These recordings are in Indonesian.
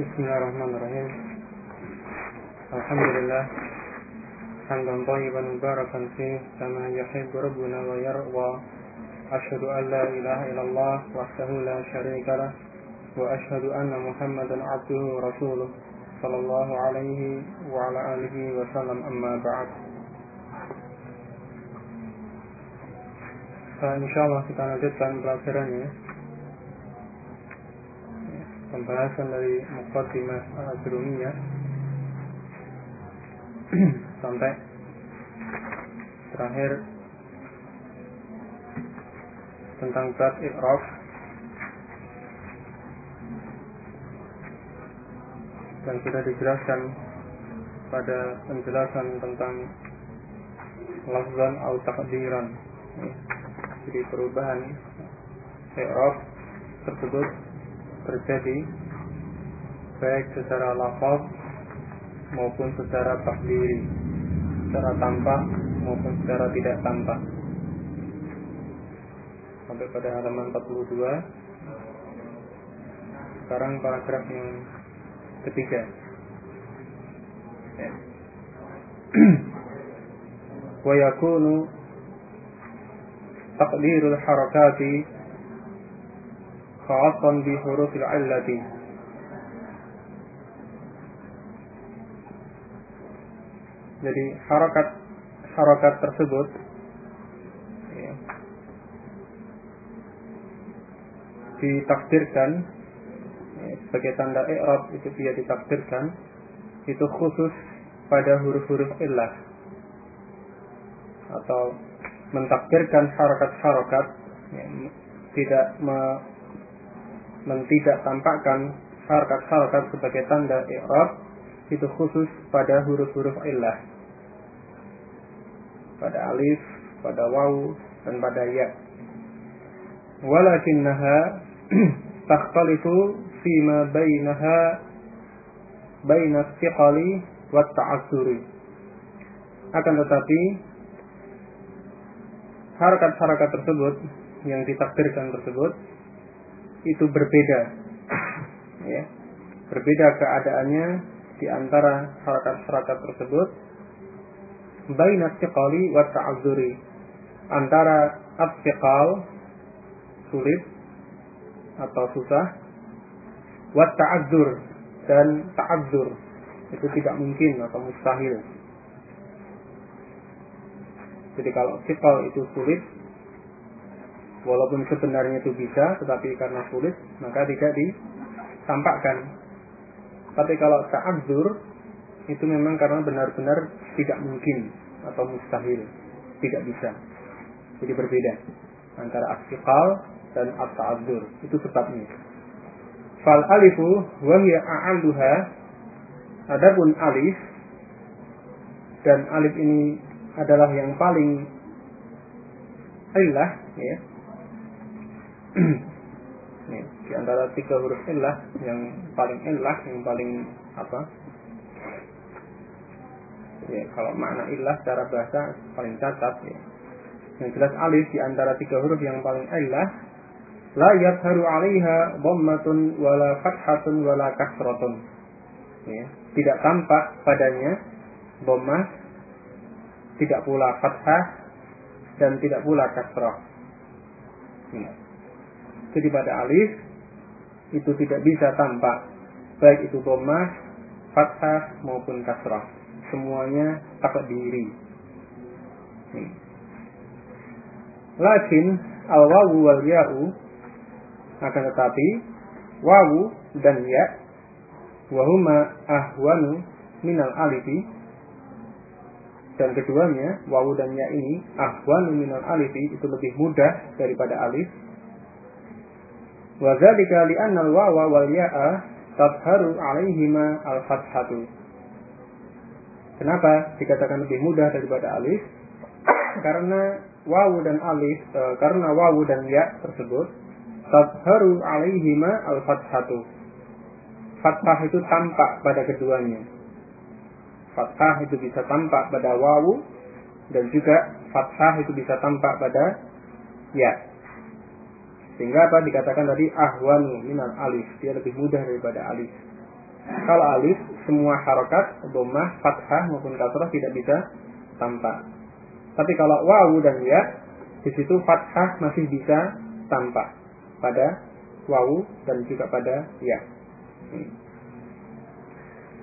بسم الله الرحمن الرحيم. الحمد لله حمدا طيبا مباركا فيه كما يحب ربنا ويرضى. أشهد أن لا إله إلا الله وحده لا شريك له وأشهد أن محمدا عبده ورسوله صلى الله عليه وعلى آله وسلم. أما بعد Insyaallah kita lanjutkan pelajarannya pembahasan dari Muqaddimah Al-Ajrumiyah sampai terakhir tentang zat i'raf. Dan sudah dijelaskan pada penjelasan tentang lafzan atau takdiran jadi perubahan i'raf tersebut terjadi baik secara lafaz maupun secara takdiri secara tampak maupun secara tidak tampak. Sampai pada halaman 42 sekarang paragraf yang ketiga. Ya. wa yakunu taqdirul harakati خاصا بحروف العلة jadi harokat harokat tersebut ya, ditakdirkan ya, sebagai tanda i'rab itu dia ditakdirkan itu khusus pada huruf-huruf illah atau mentakdirkan harokat-harokat ya, tidak me, mentidak tampakkan harkat-harkat sebagai tanda i'rab itu khusus pada huruf-huruf illah. Pada alif, pada waw, dan pada ya. Walakinnaha takhtalifu fima bainaha baina thiqali wa ta'assuri. Akan tetapi harakat-harakat tersebut yang ditakdirkan tersebut itu berbeda. Ya. Berbeda keadaannya di antara harakat-harakat tersebut. Baina istiqali wa ta'azzuri. Antara istiqal sulit atau susah wa ta'azzur dan ta'azzur. Itu tidak mungkin atau mustahil. Jadi kalau istiqal itu sulit Walaupun sebenarnya itu bisa, tetapi karena sulit, maka tidak ditampakkan. Tapi kalau ta'adzur, itu memang karena benar-benar tidak mungkin atau mustahil, tidak bisa. Jadi berbeda antara aksiqal dan at-ta'adzur. Itu sebabnya. Fal alifu wa hiya a'alluha adapun alif dan alif ini adalah yang paling illah ya Di antara tiga huruf illah yang paling illah, yang paling apa? Ya, kalau makna illah secara bahasa paling cacat ya. Yang jelas alif di antara tiga huruf yang paling illah la yadharu 'alaiha dhammatun wala fathatun wala kasratun. Ya, tidak tampak padanya dhammah tidak pula fathah dan tidak pula kasrah. Ya. Jadi pada alif itu tidak bisa tampak baik itu dhammah, fathah maupun kasrah. Semuanya takdiri. Hmm. Lakin al wawu wal ya'u akan tetapi wawu dan ya wahuma ahwanu minal alifi dan keduanya wawu dan ya ini ahwanu minal alifi itu lebih mudah daripada alif Wa dzalika li'anna al-wawa wal ya'a tadharu 'alaihima al-fathatu. Kenapa dikatakan lebih mudah daripada alif? karena wawu dan alif, e, karena wawu dan ya tersebut tadharu 'alaihima al-fathatu. Fathah itu tampak pada keduanya. Fathah itu bisa tampak pada wawu dan juga fathah itu bisa tampak pada ya. Sehingga apa dikatakan tadi ahwanu minal alif, dia lebih mudah daripada alif. Kalau alif semua harokat, dhammah, fathah maupun kasrah tidak bisa tampak. Tapi kalau wawu dan ya, di situ fathah masih bisa tampak pada wawu dan juga pada ya. Hmm.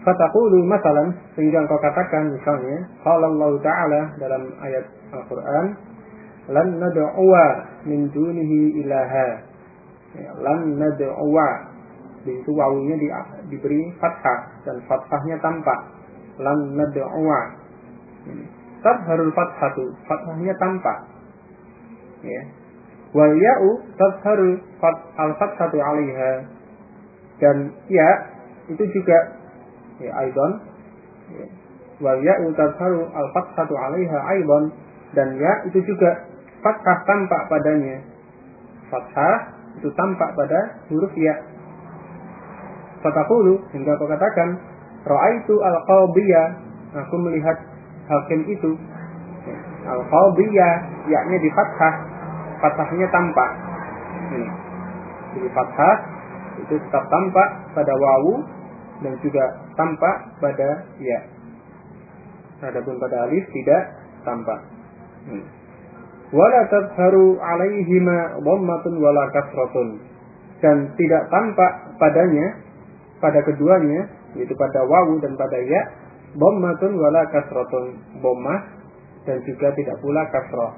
Fataqulu masalan sehingga engkau katakan misalnya qala Allah taala dalam ayat Al-Qur'an lan nad'uwa min dunihi ilaha. Ya, lan nad'uwa. Di situ wawunya di, diberi fathah dan fathahnya tampak. Lan nad'uwa. Tadharul fathatu fathahnya tampak. Ya. Wal ya'u tadharul al fathatu 'alaiha. Dan ya itu juga ya aidan ya. wal ya'u tadharu al fathatu 'alaiha aidan dan ya itu juga fathah tampak padanya. Fathah itu tampak pada huruf ya. Fataqulu hingga kau katakan ra'aitu al qadiyah aku melihat hakim itu. Al qadiyah yakni di fathah. Fathahnya tampak. Ini. Jadi fathah itu tetap tampak pada wawu dan juga tampak pada ya. Adapun pada alif tidak tampak. Wala tadharu alaihima dhammatun wala kasratun. Dan tidak tampak padanya pada keduanya yaitu pada wawu dan pada ya dhammatun wala kasratun. Dhammah dan juga tidak pula kasrah.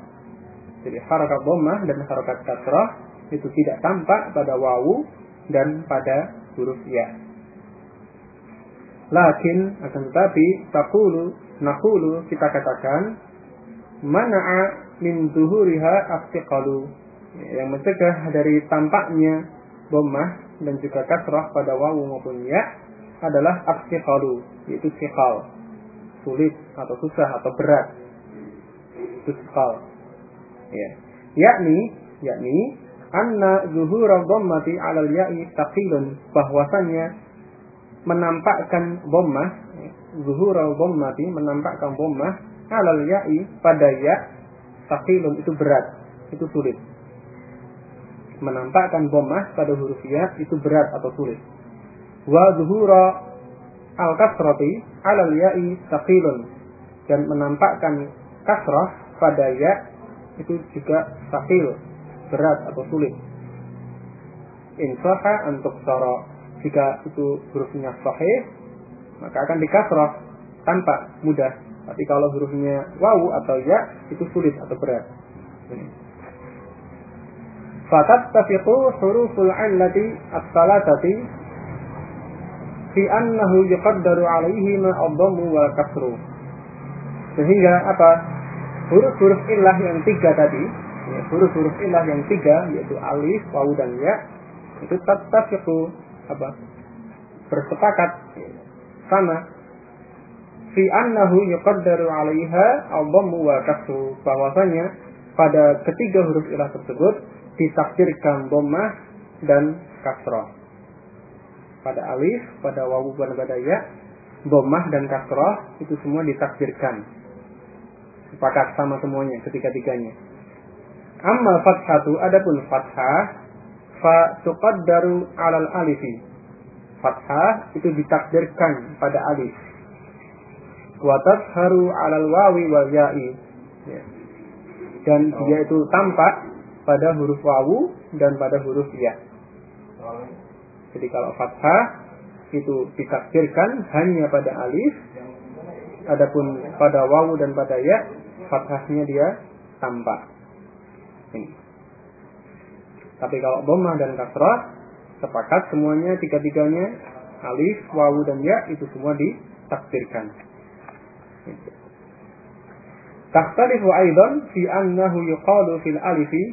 Jadi harakat dhammah dan harakat kasrah itu tidak tampak pada wawu dan pada huruf ya. Lakin akan tetapi takulu nakulu kita katakan mana'a min zuhuriha astiqalu yang mencegah dari tampaknya bommah dan juga kasrah pada wawu maupun ya adalah astiqalu yaitu sikal sulit atau susah atau berat. Itu sikal ya. Yakni yakni anna zuhura dhammati 'alal ya'i taqilun bahwasanya menampakkan bommah zuhural bommati menampakkan bommah alal ya'i pada ya takilun itu berat itu sulit. Menampakkan bommah pada huruf ya itu berat atau sulit. Wa zuhura al kasrati alal ya'i takilun dan menampakkan kasrah pada ya itu juga takil berat atau sulit. Insaha untuk sara jika itu hurufnya sahih maka akan dikasrah tanpa mudah tapi kalau hurufnya wawu atau ya itu sulit atau berat. Fatattafiqu huruful illati as-salatati fi annahu yuqaddaru alaihi ma adhammu wa kasru sehingga apa? Huruf-huruf ilah yang tiga tadi ya, huruf-huruf ilah yang tiga yaitu alif, wawu dan ya itu tattafiqu apa? Bersepakat sama fi annahu yuqaddaru 'alaiha al-dhammu wa kasru bahwasanya pada ketiga huruf ilah tersebut ditakdirkan dhammah dan kasrah pada alif pada wawu dan pada ya dhammah dan kasrah itu semua ditakdirkan sepakat sama semuanya ketiga-tiganya amma fathatu adapun fathah fa tuqaddaru 'alal alifi. Fathah itu ditakdirkan pada alif. Wa tadharu 'alal wawi wal ya'i. Ya. Dan oh. dia itu tampak pada huruf wawu dan pada huruf ya. Jadi kalau fathah itu ditakdirkan hanya pada alif, adapun pada wawu dan pada ya, fathahnya dia tampak. Ini. Tapi kalau dhammah dan kasrah sepakat semuanya tiga-tiganya alif, wawu dan ya itu semua ditakdirkan. Takhtalifu aidan fi annahu yuqalu fil alifi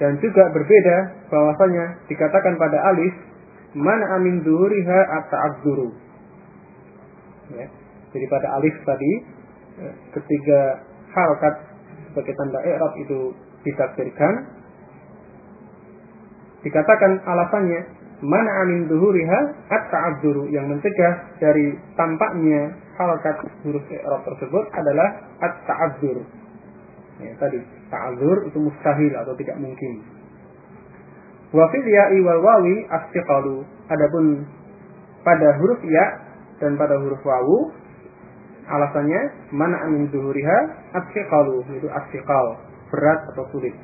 dan juga berbeda bahwasanya dikatakan pada alif mana amin duhuriha at-ta'azzuru. Ya. Jadi pada alif tadi ya, ketiga harokat sebagai tanda i'rab itu ditakdirkan Dikatakan alasannya mana amin duhuriha at yang mencegah dari tampaknya harakat huruf i'rab tersebut adalah at ta'adzur. Ya, tadi ta'adzur itu mustahil atau tidak mungkin. Wa fil ya'i wal wawi astiqalu. Adapun pada huruf ya dan pada huruf wawu alasannya mana amin zuhuriha asfiqalu itu asfiqal berat atau sulit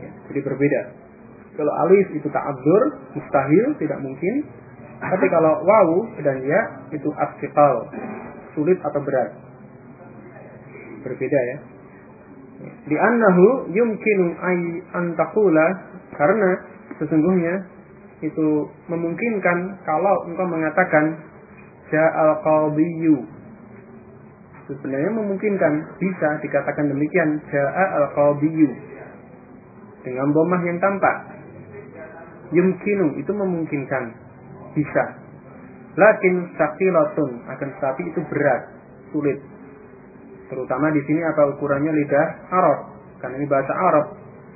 ya, jadi berbeda kalau alif itu ta'adzur mustahil tidak mungkin tapi kalau wawu dan ya itu asfiqal sulit atau berat? Berbeda ya. Di annahu yumkinu ay antakula karena sesungguhnya itu memungkinkan kalau engkau mengatakan ja'al qadiyyu sebenarnya memungkinkan bisa dikatakan demikian ja'al qadiyyu dengan bomah yang tampak. Yumkinu itu memungkinkan bisa lakin sakilatun akan tetapi itu berat sulit terutama di sini apa ukurannya lidah Arab karena ini bahasa Arab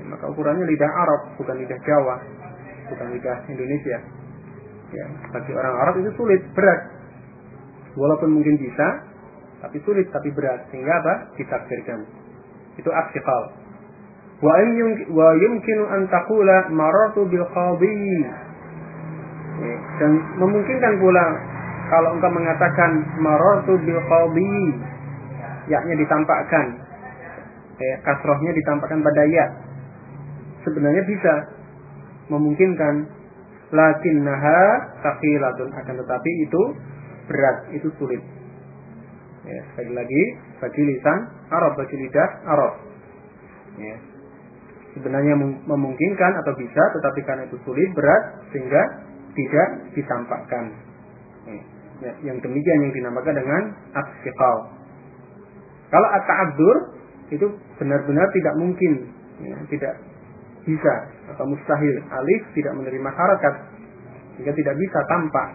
maka ukurannya lidah Arab bukan lidah Jawa bukan lidah Indonesia. Ya, bagi orang Arab itu sulit, berat. Walaupun mungkin bisa, tapi sulit, tapi berat. Sehingga apa? Ditakdirkan. Itu aksikal. Wa yumkinu an taqula marartu bil qadhi. Dan memungkinkan pula kalau engkau mengatakan marartu bil qadhi, yaknya ditampakkan. Ya, kasrohnya ditampakkan pada ya. Sebenarnya bisa, memungkinkan lakin naha sakilatun akan tetapi itu berat itu sulit ya, sekali lagi bagi lisan Arab bagi lidah Arab ya. sebenarnya memungkinkan atau bisa tetapi karena itu sulit berat sehingga tidak ditampakkan ya. Ya, yang demikian yang dinamakan dengan aksiqal kalau at-ta'adzur itu benar-benar tidak mungkin ya, tidak bisa atau mustahil. Alif tidak menerima harakat sehingga tidak bisa tampak.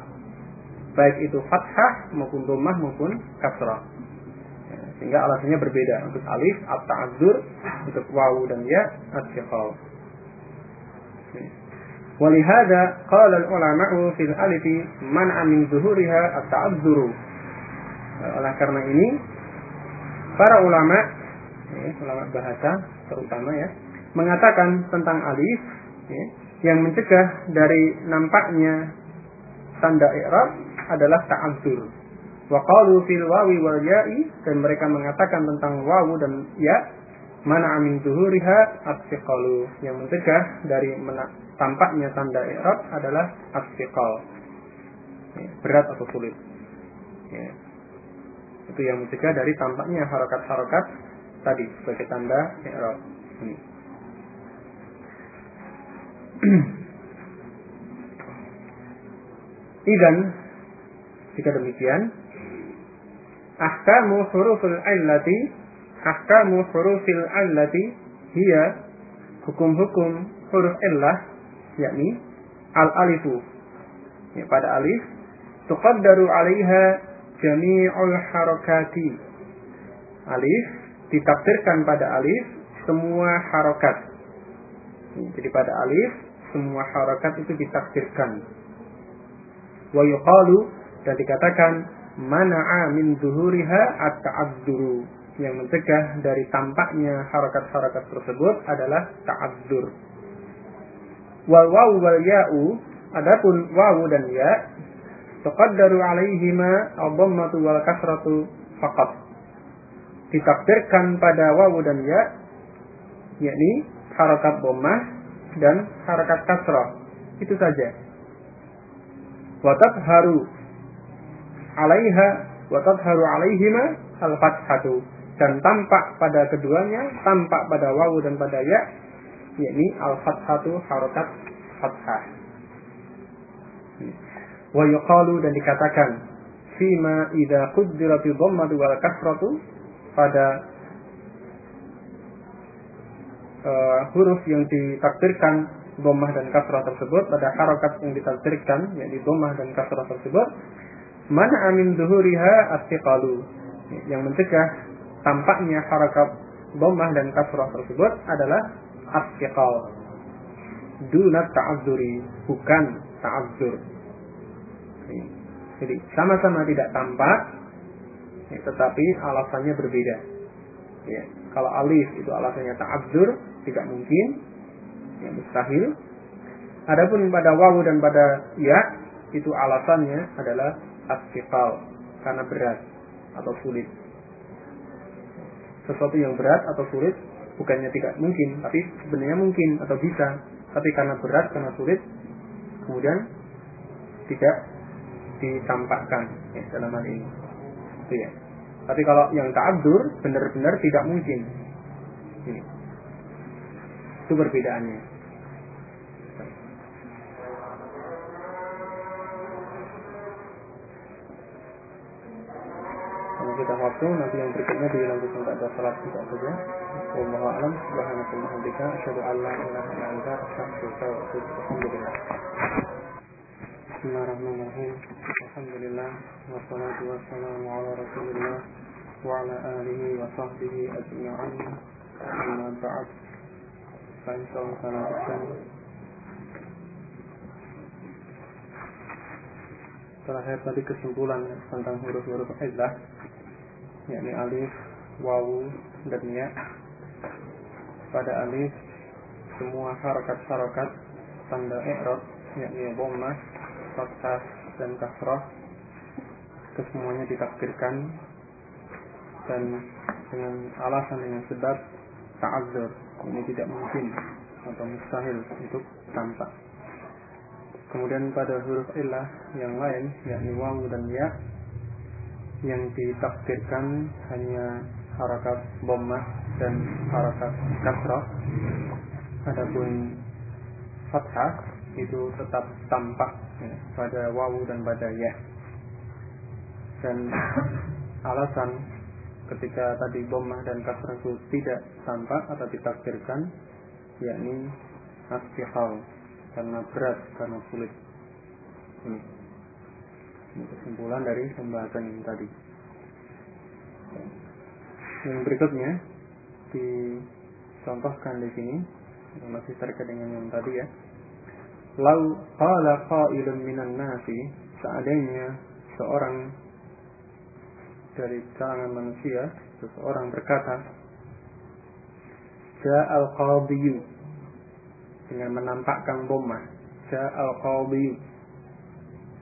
Baik itu fathah maupun domah maupun kasrah. Ya, sehingga alasannya berbeda. Untuk alif at-ta'adzur untuk wawu dan ya at-shiqal ولهذا قال العلماء في الألف منع من ظهورها التعذر oleh karena ini para ulama ya, ulama bahasa terutama ya mengatakan tentang alif ya, yang mencegah dari nampaknya tanda i'rab adalah ta'adzur. Wa qalu fil wawi wal ya'i dan mereka mengatakan tentang wawu dan ya mana amin zuhuriha asfiqalu yang mencegah dari tampaknya tanda i'rab adalah asfiqal. Ya, berat atau sulit. Ya. Itu yang mencegah dari tampaknya harokat-harokat tadi sebagai tanda i'rab. Ini. Idan jika demikian ahkamu hurufil illati ahkamu hurufil illati hiya hukum-hukum huruf illah yakni al alifu ya, pada alif tuqaddaru alaiha jami'ul harakati alif ditakdirkan pada alif semua harokat jadi pada alif semua harakat itu ditakdirkan. Wa yuqalu dan dikatakan mana'a min zuhuriha at-ta'adzuru yang mencegah dari tampaknya harakat-harakat tersebut adalah ta'adzur. Wal wawu wal ya'u adapun wawu dan ya tuqaddaru alaihima ad-dhammatu wal kasratu faqat. Ditakdirkan pada wawu dan ya yakni harakat dhammah dan harakat kasrah. Itu saja. Watat haru alaiha watat haru alaihima al fathatu dan tampak pada keduanya tampak pada wawu dan pada ya yakni al fathatu harakat fathah. Wa yuqalu dan dikatakan fima idza quddirati dhammatu wal kasratu pada uh, huruf yang ditakdirkan domah dan kasrah tersebut pada harokat yang ditakdirkan yaitu domah dan kasrah tersebut mana amin duhuriha astiqalu yang mencegah tampaknya harokat domah dan kasrah tersebut adalah astiqal dunat ta'adzuri bukan ta'adzur jadi sama-sama tidak tampak ya, tetapi alasannya berbeda ya, kalau alif itu alasannya ta'adzur tidak mungkin, ya mustahil. Adapun pada wawu dan pada ya itu alasannya adalah asikal karena berat atau sulit. Sesuatu yang berat atau sulit bukannya tidak mungkin, tapi sebenarnya mungkin atau bisa, tapi karena berat, karena sulit, kemudian tidak ditampakkan ya, dalam hal ini. Itu ya. Tapi kalau yang ta'adzur benar-benar tidak mungkin. Ini. Itu perbedaannya. Kita waktu nanti yang berikutnya dilanjutkan pada salat kita saja. Wallahu a'lam. Wa bihamdika asyhadu an la ilaha illa anta astaghfiruka wa atubu ilaik. Bismillahirrahmanirrahim. Alhamdulillah wassalatu wassalamu ala Rasulillah wa ala alihi wa sahbihi ajma'in. Amma ba'd. Fa insyaallah terakhir tadi kesimpulan tentang huruf-huruf idah yakni alif, wawu, dan ya. Pada alif semua harokat-harokat tanda i'rab yakni dhammah, fathah dan kasrah kesemuanya ditakdirkan dan dengan alasan dengan sebab ta'azzur ini tidak mungkin atau mustahil untuk tampak. Kemudian pada huruf ilah yang lain yakni wawu dan ya yang ditakdirkan hanya harakat bommah dan harakat kasrah. Adapun fathah itu tetap tampak ya, pada wawu dan pada ya. Dan alasan ketika tadi bommah dan kasrah itu tidak tampak atau ditakdirkan yakni astihal karena berat karena sulit. Ini kesimpulan dari pembahasan yang tadi. Yang berikutnya dicontohkan di sini masih terkait dengan yang tadi ya. Lau qala qailun minan nasi seandainya seorang dari kalangan manusia seseorang berkata Ja'al qadiyu dengan menampakkan bomah Ja'al qadiyu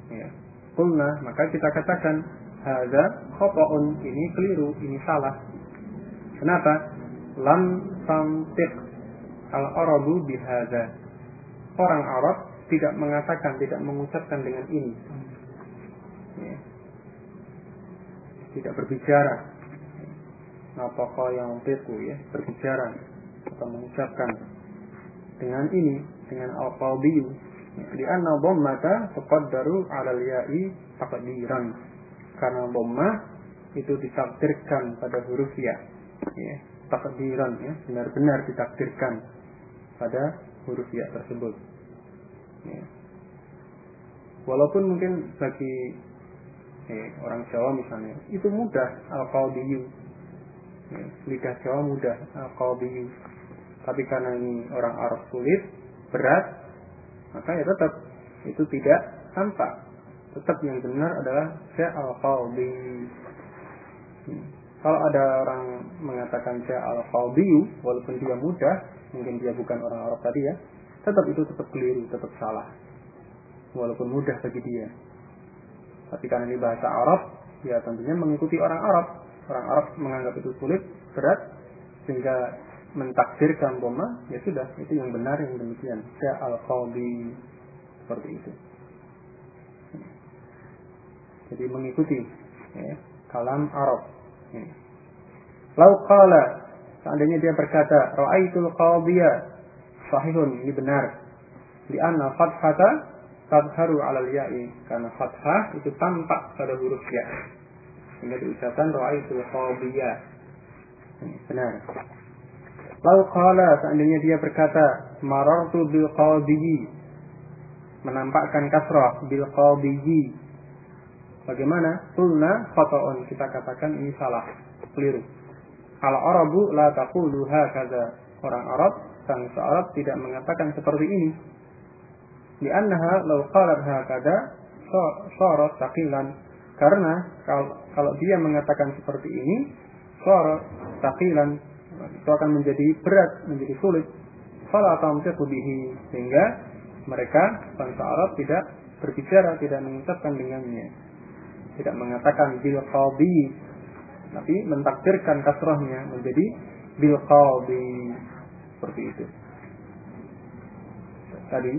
ya Kulna, maka kita katakan Hada khota'un ini keliru, ini salah. Kenapa? Lam tamtik al-arabu bihada. Orang Arab tidak mengatakan, tidak mengucapkan dengan ini. Ya. Tidak berbicara. Napakah yang tiku ya, berbicara atau mengucapkan dengan ini, dengan al-qalbiyu di anna dhammata tuqaddaru 'alal ya'i taqdiran. Karena dhammah itu ditakdirkan pada huruf ya. Ya, takdiran ya, benar-benar ditakdirkan pada huruf ya tersebut. Ya. Walaupun mungkin bagi eh, orang Jawa misalnya itu mudah al-qawdiyu. Ya, lidah Jawa mudah al-qawdiyu. Tapi karena ini orang Arab sulit, berat, maka ya tetap itu tidak tampak. Tetap yang benar adalah al qalbi. Hmm. Kalau ada orang mengatakan al qalbiyu walaupun dia mudah, mungkin dia bukan orang Arab tadi ya, tetap itu tetap keliru, tetap salah. Walaupun mudah bagi dia. Tapi karena ini bahasa Arab, ya tentunya mengikuti orang Arab. Orang Arab menganggap itu sulit, berat, sehingga mentakdirkan boma ya sudah itu yang benar yang demikian. Saya al qadi seperti itu. Jadi mengikuti ya, kalam Arab ya. lau qala seandainya dia berkata ra'aitul qadhiya sahihun ini benar. Di anna fathata tadharu alal ya'i karena fathah itu tampak pada huruf ya. Sehingga diucapkan ra'aitul qadhiya benar Lau qala seandainya dia berkata marartu bil qadiyi menampakkan kasrah bil qadiyi bagaimana? Tulna khata'un kita katakan ini salah keliru. Al arabu la taqulu hakadha orang Arab bangsa Arab tidak mengatakan seperti ini. Di annaha law qalat hakadha syarat taqilan karena kalau, kalau dia mengatakan seperti ini syarat taqilan itu akan menjadi berat, menjadi sulit. Fala tamtiqu bihi sehingga mereka bangsa Arab tidak berbicara, tidak mengucapkan dengannya. Tidak mengatakan bil qalbi, tapi mentakdirkan kasrohnya menjadi bil qalbi. Seperti itu. Tadi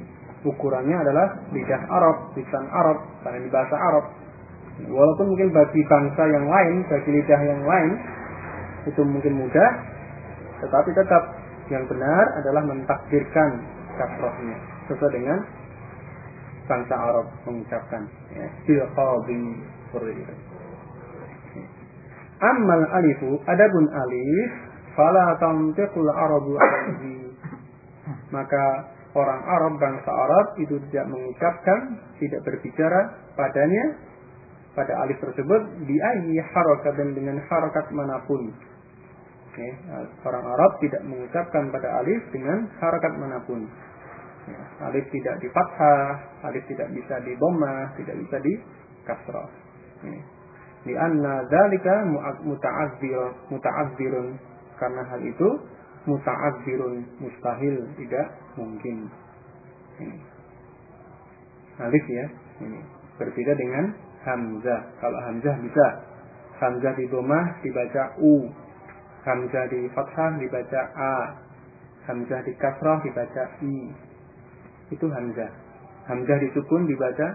ukurannya adalah lidah Arab, lisan Arab, karena di bahasa Arab. Walaupun mungkin bagi bangsa yang lain, bagi lidah yang lain, itu mungkin mudah, tetapi tetap yang benar adalah mentakdirkan kasrohnya sesuai dengan bangsa Arab mengucapkan ya Ammal alifu adabun alif fala tantiqul arabu alaihi. Maka orang Arab bangsa Arab itu tidak mengucapkan tidak berbicara padanya pada alif tersebut di ayyi harakat dan dengan harakat mana pun Ya, orang Arab tidak mengucapkan pada alif dengan harakat mana pun. Ya, alif tidak di fathah, alif tidak bisa di tidak bisa di kasrah. Ya. Di anna dzalika muta'azzir muta'azzirun karena hal itu muta'azzirun mustahil tidak mungkin. Ini. Alif ya, ini berbeda dengan hamzah. Kalau hamzah bisa hamzah di dhammah dibaca u, hamzah di fathah dibaca a, hamzah di kasrah dibaca i itu hamzah. Hamzah disukun dibaca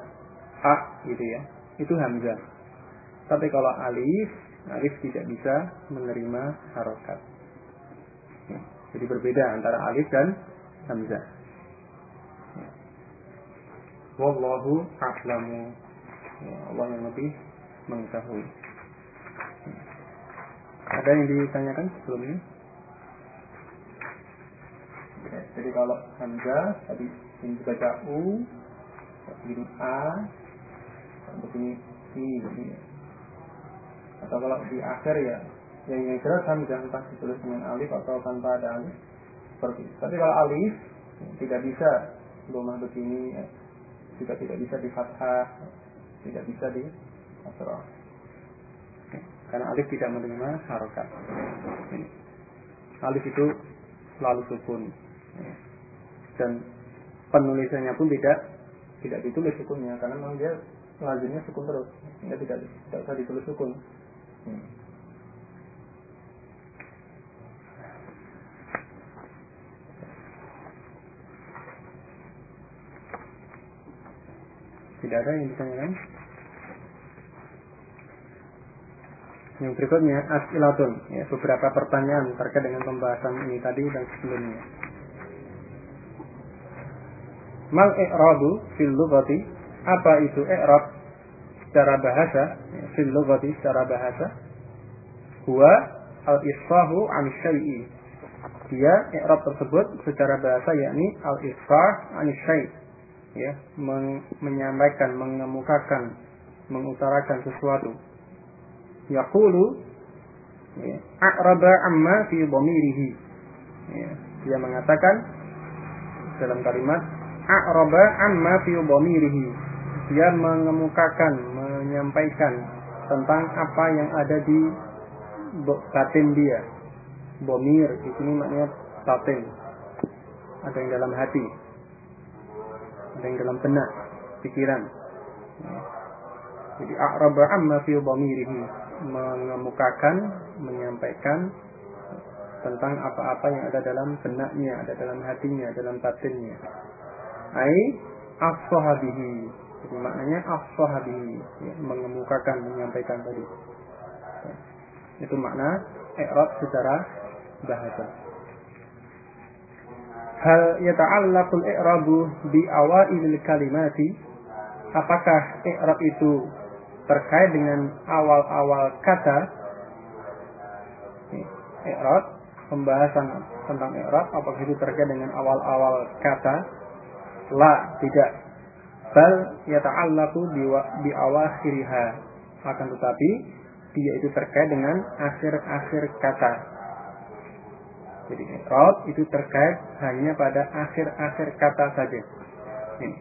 a gitu ya. Itu hamzah. Tapi kalau alif, alif tidak bisa menerima harokat. Ya. Jadi berbeda antara alif dan hamzah. Ya. Wallahu a'lamu. Ya, Allah yang lebih mengetahui. Ya. Ada yang ditanyakan sebelumnya? Ya, jadi kalau hamzah tadi ini dibaca U begini A begini I begini. atau kalau di akhir ya yang yang jelas hamzah entah ditulis dengan alif atau tanpa ada alif seperti itu. tapi kalau alif tidak bisa domah begini ya, juga tidak bisa di fathah tidak bisa di asrah karena alif tidak menerima harokat alif itu selalu sukun. Dan penulisannya pun tidak tidak ditulis sukunnya. Karena memang dia lazimnya sukun terus. Dia tidak tidak usah ditulis sukun. Tidak ada yang ditanyakan yang berikutnya asilatun. Ya beberapa pertanyaan terkait dengan pembahasan ini tadi dan sebelumnya. Mal i'rabu fil lughati? Apa itu i'rab secara bahasa? Fil lughati secara bahasa? Huwa al isfahu an syai'i. Dia i'rab tersebut secara bahasa yakni al isfah an syai' ya men menyampaikan mengemukakan mengutarakan sesuatu yaqulu ya a'raba amma fi dhamirihi ya, dia mengatakan dalam kalimat a'raba amma fi dhamirihi. Dia mengemukakan, menyampaikan tentang apa yang ada di batin dia. Bomir di sini maknanya batin. Ada yang dalam hati. Ada yang dalam benak, pikiran. Jadi a'raba amma fi dhamirihi mengemukakan, menyampaikan tentang apa-apa yang ada dalam benaknya, ada dalam hatinya, dalam batinnya ai as-sahabihi. Jadi maknanya as-sahabihi, ya, mengemukakan, menyampaikan tadi. Itu makna i'rab secara bahasa. Hal yata'allaqul i'rabu bi awailil kalimati? Apakah i'rab itu terkait dengan awal-awal kata? I'rab, pembahasan tentang i'rab apakah itu terkait dengan awal-awal kata? La, tidak. Bal yata'allaqu bi awakhiriha. Akan tetapi dia itu terkait dengan akhir-akhir kata. Jadi i'rab itu terkait hanya pada akhir-akhir kata saja. Ini.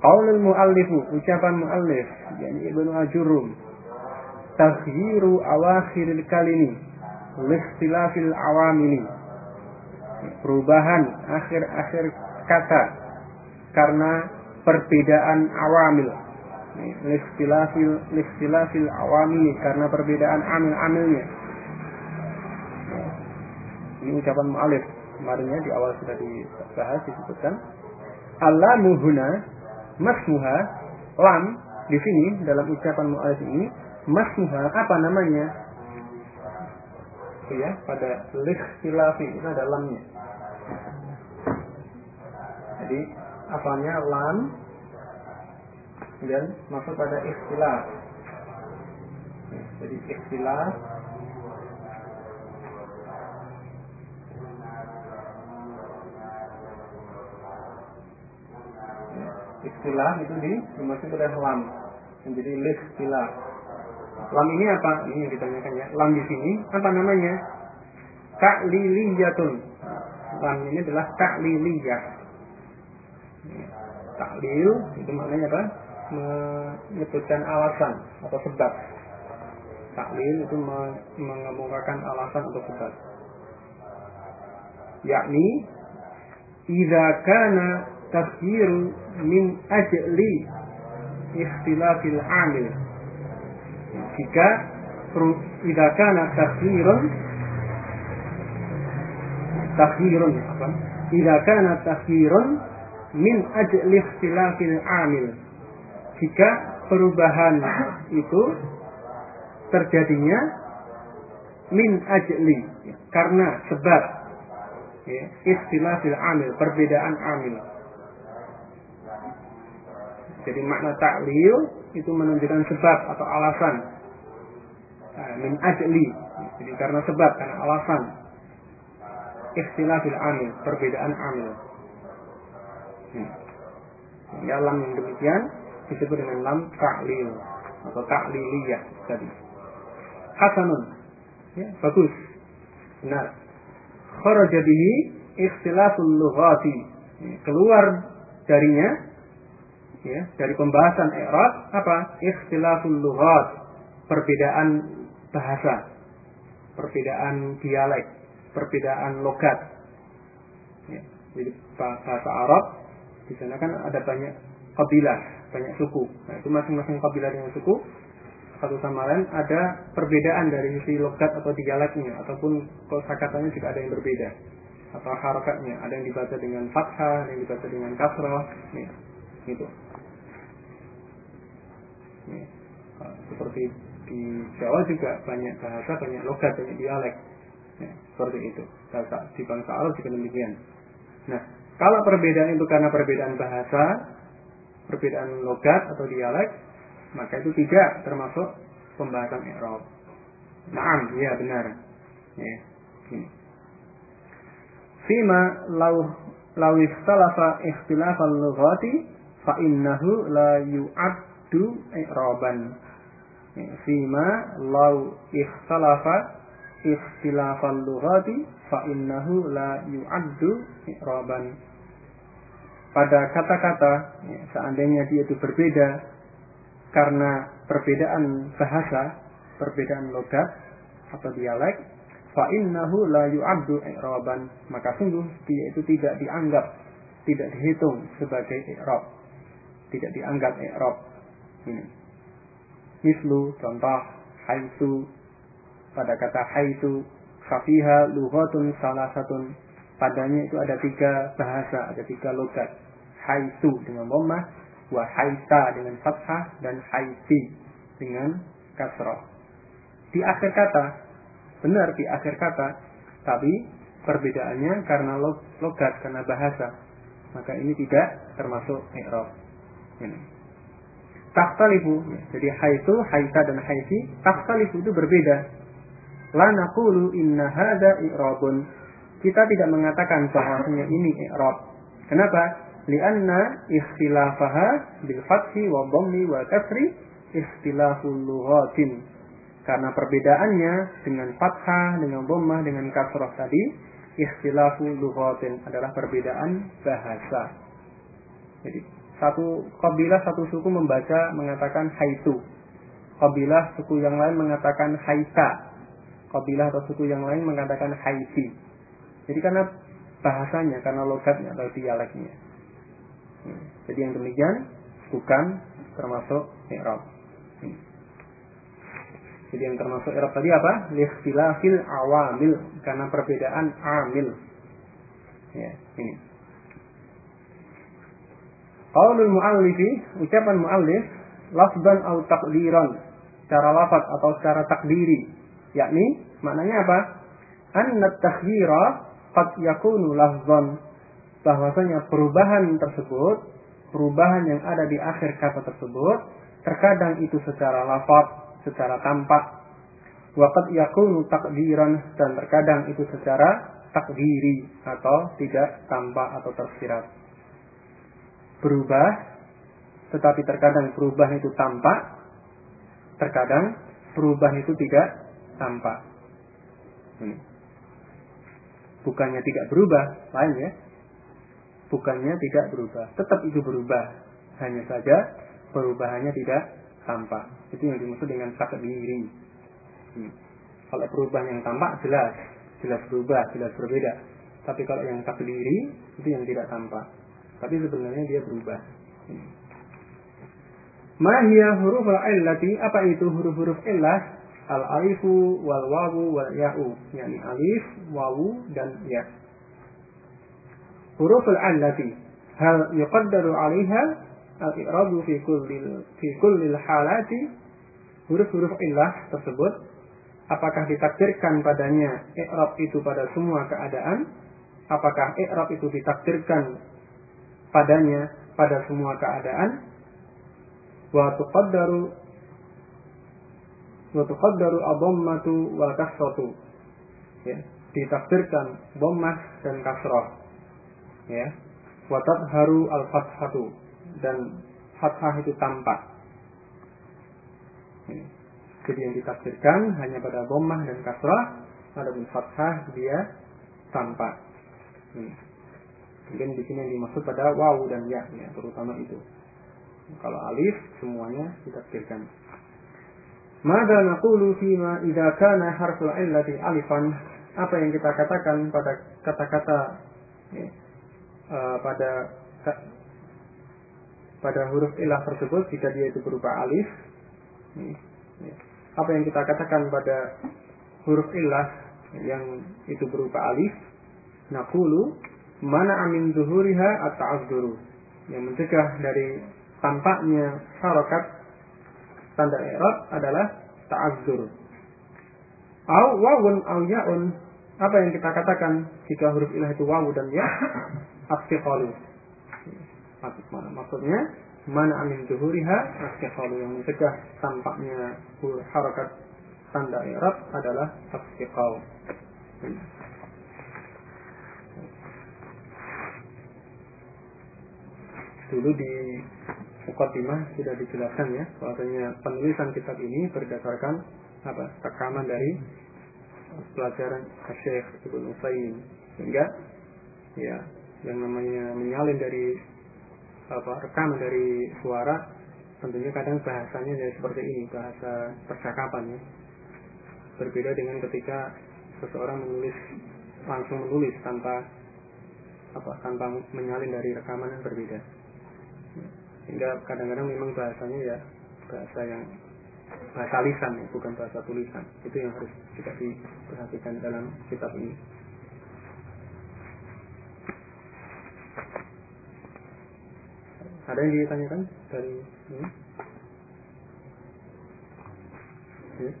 Qaulul muallifu, ucapan muallif, yakni Ibnu Ajurum. Taghyiru awakhiril kalimi listilafil awamili. Perubahan akhir-akhir kata karena perbedaan awamil. Listilafil listilafil awamil karena perbedaan amil-amilnya. Ini ucapan mu'alif. Kemarinnya di awal sudah dibahas disebutkan. Allamu huna masmuha lam di sini dalam ucapan mu'alif ini masmuha apa namanya? Ya, pada listilafi itu ada lamnya. Jadi apanya lam dan masuk pada istilah. Jadi istilah istilah itu di dimasuk pada lam menjadi istilah. Lam ini apa? Ini yang ditanyakan ya. Lam di sini apa namanya? Takliliyatun. Lam ini adalah takliliyah taklil itu maknanya apa? Menyebutkan alasan atau sebab. Taklil itu mengemukakan alasan atau sebab. Yakni idza kana tafsir min ajli ikhtilafil amil. Jika idza kana tafsirun tafsirun apa? Idza kana tafsirun min ajli ikhtilafil amil. Jika perubahan itu terjadinya min ajli karena sebab ya, ikhtilafil amil, perbedaan amil. Jadi makna taklil itu menunjukkan sebab atau alasan. Nah, min ajli. Jadi karena sebab, karena alasan. Ikhtilafil amil, perbedaan amil. Hmm. Ya lam yang demikian disebut dengan lam ta'lil atau ta'liliyah tadi. Hasanun. Ya, bagus. Benar. Kharaja bihi ikhtilaful lughati. Keluar darinya ya, dari pembahasan i'rab apa? Ikhtilaful lughat. Perbedaan bahasa, perbedaan dialek, perbedaan logat. Ya, jadi bahasa Arab di sana kan ada banyak kabilah, banyak suku. Nah, itu masing-masing kabilah dengan suku satu sama lain ada perbedaan dari sisi logat atau dialeknya ataupun kosakatanya juga ada yang berbeda atau harokatnya ada yang dibaca dengan fathah, ada yang dibaca dengan kasroh, ya, gitu. Ya. Seperti di Jawa juga banyak bahasa, banyak logat, banyak dialek. Ya, seperti itu. Bahasa di bangsa Arab juga demikian. Nah, kalau perbedaan itu karena perbedaan bahasa, perbedaan logat atau dialek, maka itu tidak termasuk pembahasan i'rab. Naam, ya benar. Ya, ini. Fima law law ikhtalafa ikhtilafal lughati fa innahu la yu'addu i'raban. Fima law ikhtalafa ikhtilafal lughati fa innahu la yu'addu i'raban pada kata-kata ya, seandainya dia itu berbeda karena perbedaan bahasa, perbedaan logat atau dialek, fa innahu la yu'addu i'raban, maka sungguh dia itu tidak dianggap, tidak dihitung sebagai i'rab. Tidak dianggap i'rab. Ini. Mislu contoh haitu pada kata haitu lughatun salah satu padanya itu ada tiga bahasa, ada tiga logat. Haitu dengan dhammah, wa haita dengan fathah dan haiti dengan kasrah. Di akhir kata, benar di akhir kata, tapi perbedaannya karena logat, karena bahasa. Maka ini tidak termasuk i'rab. Ini. Takhtalifu, jadi haitu, haita dan haiti, takhtalifu itu berbeda. La naqulu inna hada i'rabun kita tidak mengatakan bahwasanya ini i'rab. Kenapa? Lianna ikhtilafaha bil fathi wa dhammi wa kasri ikhtilaful lughatin. Karena perbedaannya dengan fathah, dengan dhammah, dengan kasrah tadi, ikhtilaful lughatin adalah perbedaan bahasa. Jadi satu kabilah satu suku membaca mengatakan haitu. Kabilah suku yang lain mengatakan haita. Kabilah atau suku yang lain mengatakan haiti. Jadi karena bahasanya, karena logatnya atau dialeknya. Jadi yang demikian bukan termasuk i'rab. Jadi yang termasuk i'rab tadi apa? Likhtilafil awamil karena perbedaan amil. Ya, ini. Qaulul muallifi, ucapan muallif lafdan atau takdiran, secara lafaz atau secara takdiri, yakni maknanya apa? Anna takdira qad yakunu lafzan bahwasanya perubahan tersebut, perubahan yang ada di akhir kata tersebut, terkadang itu secara lafaz, secara tampak, waqad yakunu takdiran dan terkadang itu secara takdiri atau tidak tampak atau tersirat. Berubah, tetapi terkadang perubahan itu tampak, terkadang perubahan itu tidak tampak. Hmm. Bukannya tidak berubah, lain ya. Bukannya tidak berubah, tetap itu berubah. Hanya saja perubahannya tidak tampak. Itu yang dimaksud dengan takdiri. Hmm. Kalau perubahan yang tampak jelas, jelas berubah, jelas berbeda. Tapi kalau yang takdiri itu yang tidak tampak. Tapi sebenarnya dia berubah. Mahia huruf al-illati apa itu huruf-huruf illah? Al-alifu wal wawu wal ya'u, yakni alif, wawu dan ya. Huruf al-illati hal yuqaddaru 'alaiha al-i'rabu fi kulli fi kulli halati huruf-huruf illah tersebut apakah ditakdirkan padanya i'rab itu pada semua keadaan? Apakah i'rab itu ditakdirkan padanya pada semua keadaan? Wa tuqaddaru wa tuqaddaru adhammatu wa kasratu. Ya, ditakdirkan dhammah dan kasrah. Ya. Wa tadharu al-fathatu dan fathah itu tampak. Ya jadi yang ditafsirkan hanya pada bommah dan kasrah, adapun fathah dia tampak. Hmm. Mungkin di sini yang dimaksud pada wawu dan ya, ya terutama itu. Kalau alif semuanya ditafsirkan. Mada naqulu fima idza kana harful illati alifan? Apa yang kita katakan pada kata-kata ya, uh, pada pada huruf ilah tersebut jika dia itu berupa alif? Ya, ya apa yang kita katakan pada huruf illah yang itu berupa alif nakulu mana amin zuhuriha atau azguru yang mencegah dari tampaknya harokat tanda i'rab adalah ta'azzur. Au wawun au ya'un apa yang kita katakan jika huruf ilah itu wawu dan ya asfiqalu. Maksudnya mana amin zuhuriha asfiqalu yang mencegah tampaknya harakat tanda i'rab adalah asfiqal. Dulu di Mukaddimah sudah dijelaskan ya bahwasanya penulisan kitab ini berdasarkan apa rekaman dari pelajaran Syekh Ibnu Utsaimin. Sehingga ya yang namanya menyalin dari apa rekaman dari suara tentunya kadang bahasanya ya seperti ini bahasa percakapan ya. Berbeda dengan ketika seseorang menulis langsung menulis tanpa apa tanpa menyalin dari rekaman yang berbeda sehingga kadang-kadang memang bahasanya ya bahasa yang bahasa lisan ya, bukan bahasa tulisan itu yang harus kita diperhatikan dalam kitab ini Ada yang ditanyakan dari ini? Ya.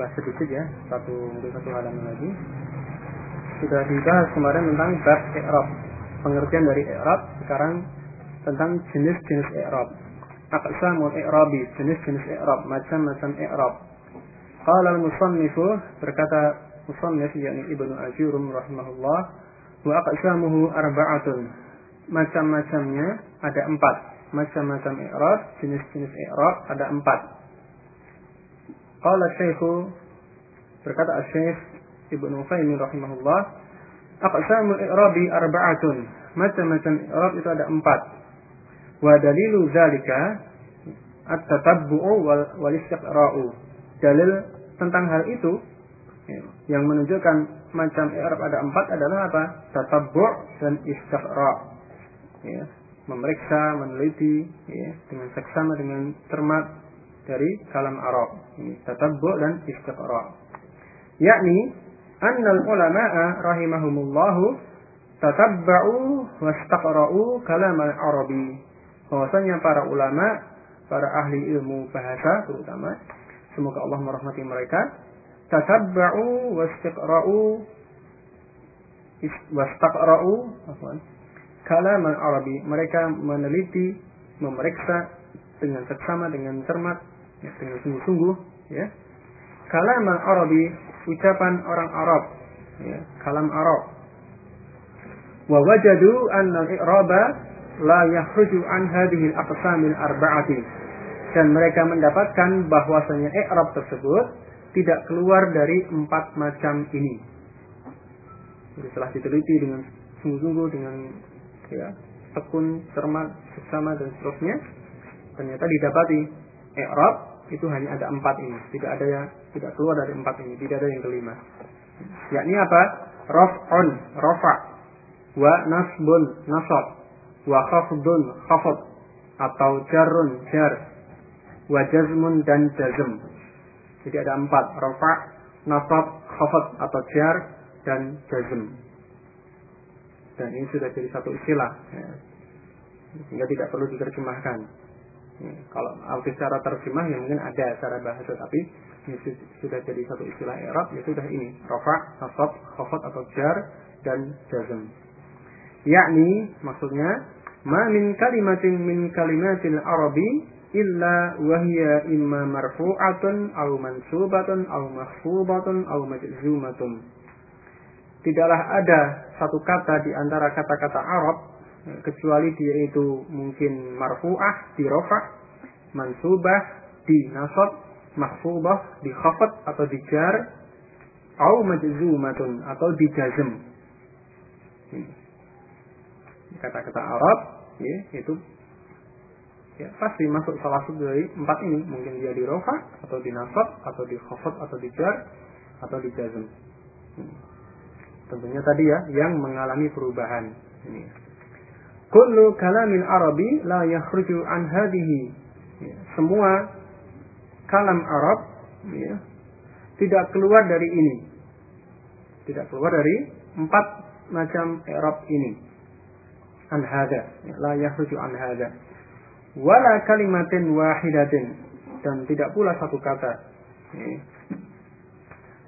Tambah sedikit ya satu satu halaman lagi sudah dibahas kemarin tentang bab i'rab pengertian dari i'rab sekarang tentang jenis-jenis i'rab. Aqsamul i'rabi, jenis-jenis i'rab, macam-macam i'rab. Qala al-musannifu berkata musannif yakni Ibnu Ajurum rahimahullah wa aqsamuhu arba'atun. Macam-macamnya ada empat. Macam-macam i'rab, jenis-jenis i'rab ada empat. Qala Syekhu berkata Syekh Ibnu Utsaimin rahimahullah aqsamul i'rabi arba'atun. Macam-macam i'rab itu ada empat. Wa dalilu zalika at-tatabbu'u wal, wal istiqra'u. Dalil tentang hal itu ya, yang menunjukkan macam i'rab ada empat adalah apa? Tatabbu' dan istiqra'. Ya, memeriksa, meneliti ya, dengan seksama dengan cermat dari kalam Arab. Ini tatabbu' dan istiqra'. Yakni annal ulama'a rahimahumullahu tatabba'u wastaqra'u kalam al-arabi. Bahwasanya para ulama, para ahli ilmu bahasa terutama, semoga Allah merahmati mereka, tatabba'u wastiqra'u wastaqra'u kalam al-arabi. Mereka meneliti, memeriksa dengan seksama, dengan cermat, ya, dengan sungguh-sungguh, ya. Kalam al-arabi, ucapan orang Arab, ya, kalam Arab. Wa wajadu anna al-i'raba la yakhruju an hadhihi al-aqsam al-arba'ati. Dan mereka mendapatkan bahwasanya i'rab tersebut tidak keluar dari empat macam ini. Jadi setelah diteliti dengan sungguh-sungguh dengan ya tekun, cermat, seksama dan seterusnya ternyata didapati i'rab itu hanya ada empat ini. Tidak ada yang tidak keluar dari empat ini. Tidak ada yang kelima. Yakni apa? Raf'un rafa. Wa nasbun nasab. Wa khafdun khafd atau jarun jar. Wa jazmun dan jazm. Jadi ada empat. Rafa nasab khafd atau jar dan jazm. Dan ini sudah jadi satu istilah. Ya. sehingga tidak perlu diterjemahkan ya. kalau arti secara terjemah ya mungkin ada secara bahasa tapi ini sudah jadi satu istilah Arab ya sudah ini. Rafa, nasab, khafat atau jar dan jazm. Yakni maksudnya ma min kalimatin min kalimatil arabi illa wahya imma marfu'atun aw mansubatun aw mahfubatun aw majzumatun. Tidaklah ada satu kata di antara kata-kata Arab kecuali dia itu mungkin marfu'ah di rofa, mansubah di nasab, mahfubah di khafat atau di jar, atau majzumatun atau di jazm. Kata-kata Arab ya, itu ya, pasti masuk salah satu dari empat ini. Mungkin dia di rofa atau di nasab atau di khafat atau di jar atau di jazm. Tentunya tadi ya yang mengalami perubahan. Ini. Kullu kalamin Arabi la yakhruju an hadhihi. Ya, semua kalam Arab ya, tidak keluar dari ini. Tidak keluar dari empat macam Arab ini. An hada, ya, la yakhruju an hada. Wala kalimatin wahidatin dan tidak pula satu kata. Ya.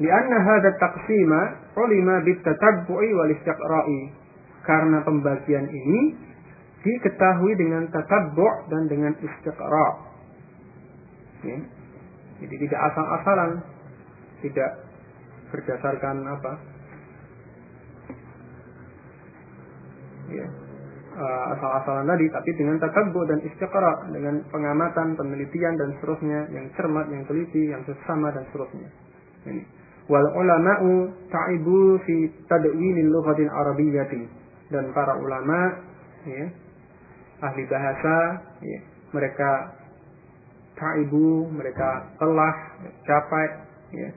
Lianna hadha taqsima ulima bitatabbu'i wal istiqra'i. Karena pembagian ini diketahui dengan tatabbu' dan dengan istiqra'. Ya. Jadi tidak asal-asalan, tidak berdasarkan apa? Ya. Uh, asal-asalan tadi, tapi dengan tatabbu' dan istiqra', dengan pengamatan, penelitian dan seterusnya, yang cermat, yang teliti, yang sesama dan seterusnya. Ini wal ulama'u ta'ibu fi tadwinil lughatil arabiyyati dan para ulama ya, ahli bahasa ya, mereka ta'ibu mereka telah capai ya,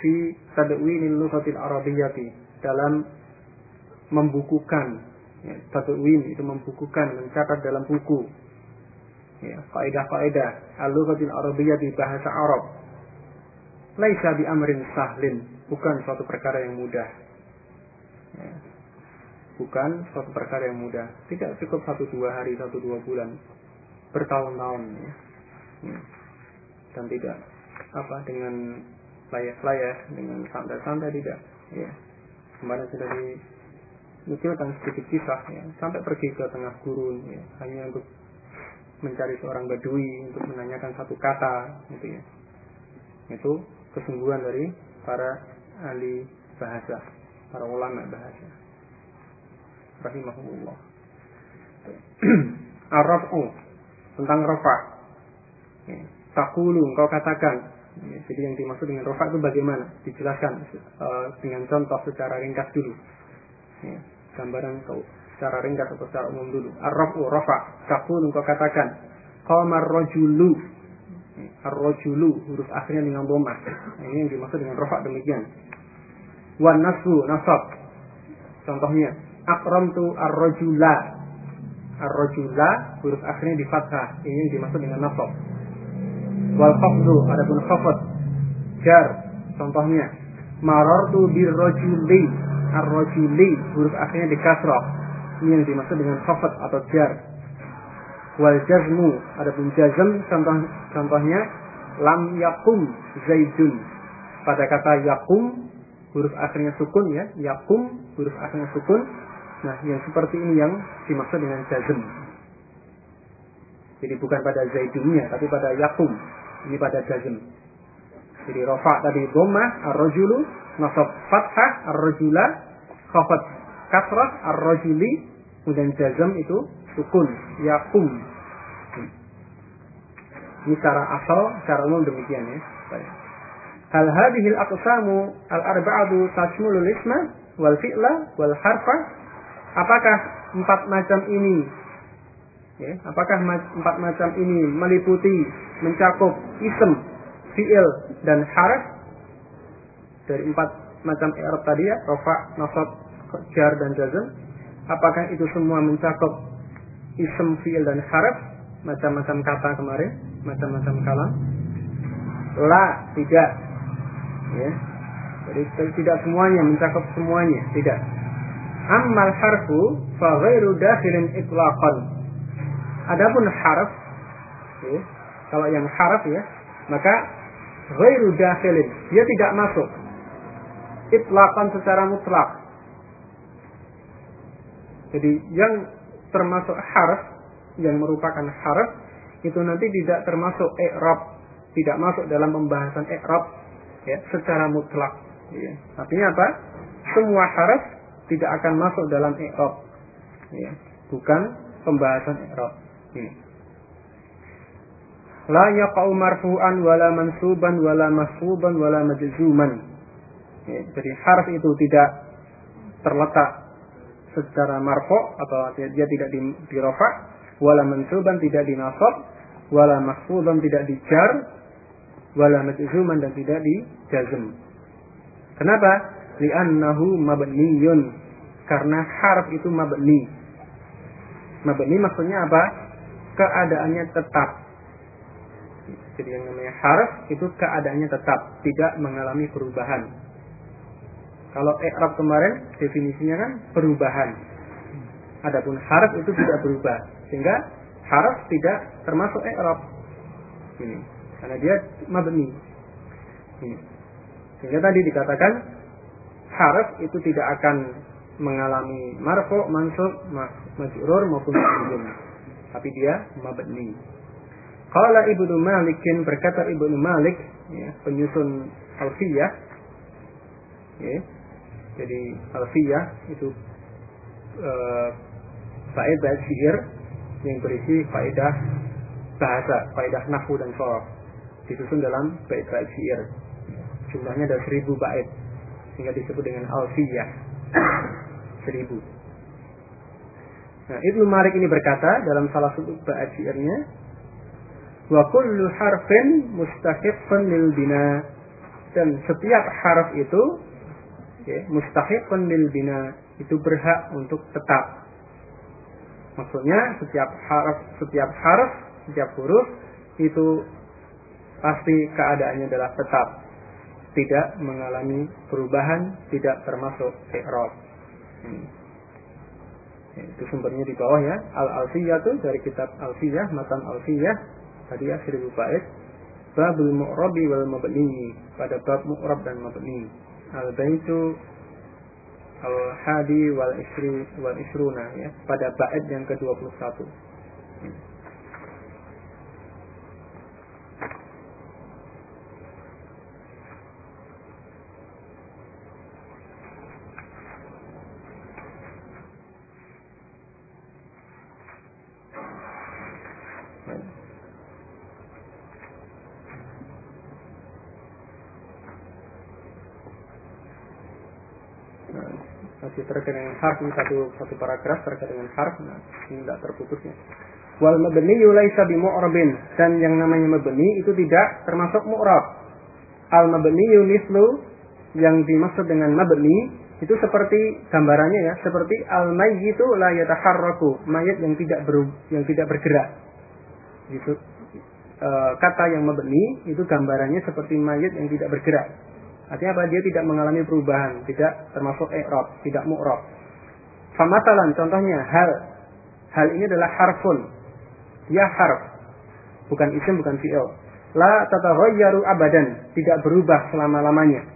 fi tadwinil lughatil arabiyyati dalam membukukan ya, tadwin itu membukukan mencatat dalam buku ya, kaidah-kaidah al-lughatil arabiyyati bahasa Arab laisa bi amrin sahlin, bukan suatu perkara yang mudah. Ya. Bukan suatu perkara yang mudah. Tidak cukup satu dua hari, satu dua bulan, bertahun-tahun. Ya. Ya. Dan tidak apa dengan layak-layak, dengan santai-santai tidak. Ya. Kemarin sudah dimunculkan sedikit kisah ya, sampai pergi ke tengah gurun ya, hanya untuk mencari seorang badui untuk menanyakan satu kata gitu ya. Itu kesungguhan dari para ahli bahasa, para ulama bahasa. Rahimahullah. Ar-raf'u tentang rafa. Ya, takulu engkau katakan. Ya, jadi yang dimaksud dengan rafa itu bagaimana? Dijelaskan uh, dengan contoh secara ringkas dulu. Ya, gambaran kau secara ringkas atau secara umum dulu. Ar-rafu rafa. Takul engkau katakan. Qamar rajulu. Ar-rajulu huruf akhirnya dengan dhammah. Nah, ini yang dimaksud dengan rafa demikian. Wan nasbu nasab. Contohnya akramtu ar-rajula. Ar-rajula huruf akhirnya di fathah. Ini dimaksud dengan nasab. Wal khafdu adapun khafd jar contohnya marartu birrajuli ar-rajuli huruf akhirnya di kasrah. Ini yang dimaksud dengan khafd atau jar. Wal jazmu adapun jazm contoh contohnya lam yakum zaidun. Pada kata yakum huruf akhirnya sukun ya, yakum huruf akhirnya sukun. Nah, yang seperti ini yang dimaksud dengan jazm. Jadi bukan pada zaidunnya, tapi pada yakum. Ini pada jazm. Jadi rofa tadi dhamma ar-rajulu, nasab fathah ar-rajula, khafat kasrah ar-rajuli, kemudian jazm itu sukun yakum. Ini cara asal, cara umum demikian ya. Hal hadhil aqsamu al-arba'atu tashmulul isma wal fi'la wal harfa. Apakah empat macam ini ya, apakah empat macam ini meliputi mencakup ism, fi'il dan harf dari empat macam i'rab tadi ya, rofa, nasab, jar dan jazm. Apakah itu semua mencakup ism, fi'il dan harf macam-macam kata kemarin, macam-macam kalam? La, tidak. Ya. Jadi tidak semuanya mencakup semuanya, tidak. Ammal harfu fa ghairu dakhilin itlaqan. Adapun harf ya, kalau yang harf ya, maka ghairu dakhilin, dia tidak masuk. Itlaqan secara mutlak. Jadi yang termasuk harf yang merupakan harf itu nanti tidak termasuk i'rab, tidak masuk dalam pembahasan i'rab ya, secara mutlak. Ya. Artinya apa? Semua harf tidak akan masuk dalam i'rab. Ya. Bukan pembahasan i'rab. Ya. La yaqa'u marfu'an wala mansuban wala masfuban wala majzuman. Ya, jadi harf itu tidak terletak secara marfu atau dia tidak di, di rofa, wala mansuban tidak dinasab, wala mahfudan tidak dijar, wala majzuman dan tidak dijazm. Kenapa? Li'annahu mabniyun. Karena harf itu mabni. Mabni maksudnya apa? Keadaannya tetap. Jadi yang namanya harf itu keadaannya tetap, tidak mengalami perubahan. Kalau i'rab kemarin definisinya kan perubahan. Adapun harf itu tidak berubah. Sehingga harf tidak termasuk i'rab. Ini. Karena dia mabni. Ini. Sehingga tadi dikatakan harf itu tidak akan mengalami marfu, mansub, majrur maupun majrur. Tapi dia mabni. Qala Ibnu Malikin berkata Ibnu Malik ya, penyusun Alfiyah ya, jadi Alfiyah itu uh, faedah syair yang berisi faedah bahasa, faedah nahwu dan sorof disusun dalam bait-bait syair. Jumlahnya ada seribu bait sehingga disebut dengan Alfiyah. seribu. Nah, Ibnu Malik ini berkata dalam salah satu bait syairnya, "Wa kullu harfin mustahiqqun lil bina." Dan setiap harf itu ya, mustahiqqun lil bina, itu berhak untuk tetap. Maksudnya setiap harf, setiap harf, setiap huruf itu pasti keadaannya adalah tetap, tidak mengalami perubahan, tidak termasuk i'rab. Hmm. Ya, itu sumbernya di bawah ya. Al-Alfiyah itu dari kitab Alfiyah, matan Alfiyah, tadi ya seribu bait. Babul mu'rabi wal mabni pada bab mu'rab dan mabni. Al-baitu al-hadi wal isri wal isruna ya pada bait yang ke-21. Hmm. Terkait dengan harf ini satu satu paragraf terkait dengan harf nah ini tidak terputusnya wal mabni laisa bi mu'rabin dan yang namanya mabni itu tidak termasuk mu'rab. Al mabni mislu yang dimaksud dengan mabni itu seperti gambarannya ya seperti al mayyitu la yataharraku mayat yang tidak ber, yang tidak bergerak. Gitu. E, kata yang mabni itu gambarannya seperti mayat yang tidak bergerak Artinya apa? Dia tidak mengalami perubahan, tidak termasuk i'rab, tidak mu'rab. Famatalan contohnya hal. Hal ini adalah harfun. Dia harf. Bukan isim, bukan fi'il. La tataghayyaru abadan, tidak berubah selama-lamanya.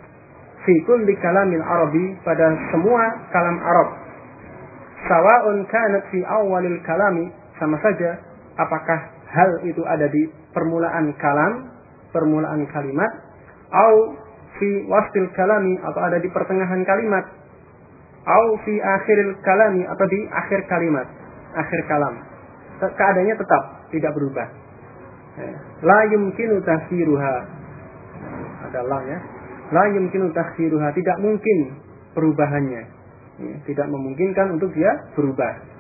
Fi kulli kalamin arabi pada semua kalam Arab. Sawa'un kanat fi awalil kalami, sama saja apakah hal itu ada di permulaan kalam, permulaan kalimat, au fi wastil kalami atau ada di pertengahan kalimat. Au fi akhiril kalami atau di akhir kalimat. Akhir kalam. Keadaannya tetap tidak berubah. Eh, la yumkinu takhsiruha ada la ya. La yumkinu takhsiruha tidak mungkin perubahannya. Ya, tidak memungkinkan untuk dia berubah.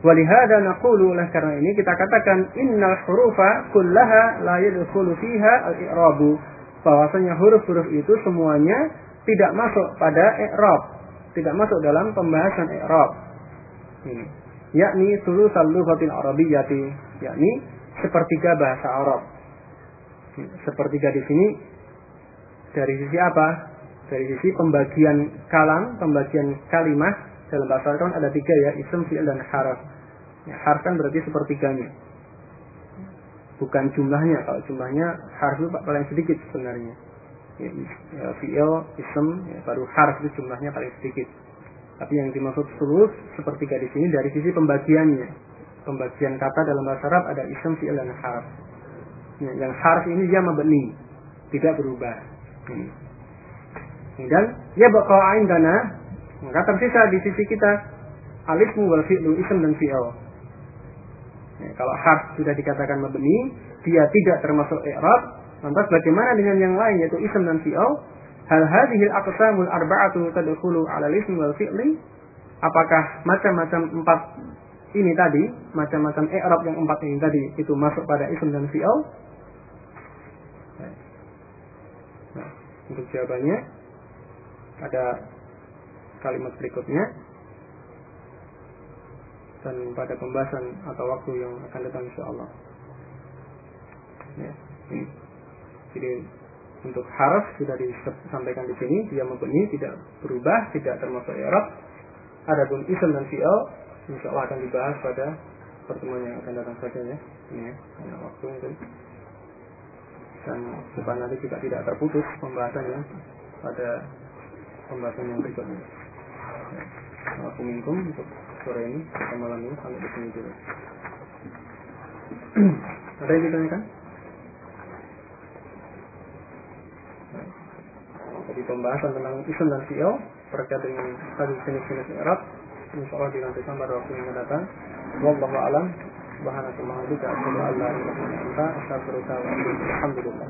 Walihada naqulu oleh karena ini kita katakan innal hurufa kullaha la yadkhulu fiha al-i'rabu bahwasanya huruf-huruf itu semuanya tidak masuk pada i'rab, tidak masuk dalam pembahasan i'rab. Ini, yakni sulusal lughatil arabiyyati, yakni sepertiga bahasa Arab. Sepertiga di sini dari sisi apa? Dari sisi pembagian kalam, pembagian kalimat dalam bahasa Arab kan ada tiga ya, isim, fi'il dan harf. Ya, harf kan berarti sepertiganya bukan jumlahnya kalau jumlahnya harf itu paling sedikit sebenarnya. Ya, ya, fi'il ism ya, baru harf itu jumlahnya paling sedikit. Tapi yang dimaksud sulus seperti di sini dari sisi pembagiannya. Pembagian kata dalam bahasa Arab ada ism fi'il dan harf. Ya, yang harf ini dia mabni tidak berubah. Dan ya bakal dana maka tersisa di sisi kita alifmu wal fi'lu ism dan fi'il Ya, kalau harf sudah dikatakan mabni, dia tidak termasuk i'rab, lantas bagaimana dengan yang lain yaitu ism dan fi'il? Hal hadhihi al-aqsamul arba'atu tadkhulu 'ala al-ism wal fi'li? Apakah macam-macam empat ini tadi, macam-macam i'rab yang empat ini tadi itu masuk pada ism dan fi'il? Nah, untuk jawabannya ada kalimat berikutnya dan pada pembahasan atau waktu yang akan datang insya Allah. Ya. Jadi untuk harf sudah disampaikan di sini dia membeni tidak berubah tidak termasuk Arab. Adapun ism dan fi'il insya Allah akan dibahas pada pertemuan yang akan datang saja ya. Ini ya, waktu mungkin dan depan nanti juga tidak terputus pembahasannya pada pembahasan yang berikutnya. Ya. Aku minkum untuk sore ini atau malam ini sampai di sini dulu. Ada yang ditanyakan? Jadi pembahasan tentang isim dan fi'il terkait dengan tadi jenis-jenis Arab insya Allah dilanjutkan pada waktu yang datang. Wallahu a'lam. Subhanakallahumma wa bihamdika asyhadu an la ilaha illa anta astaghfiruka wa atubu ilaik. Alhamdulillah.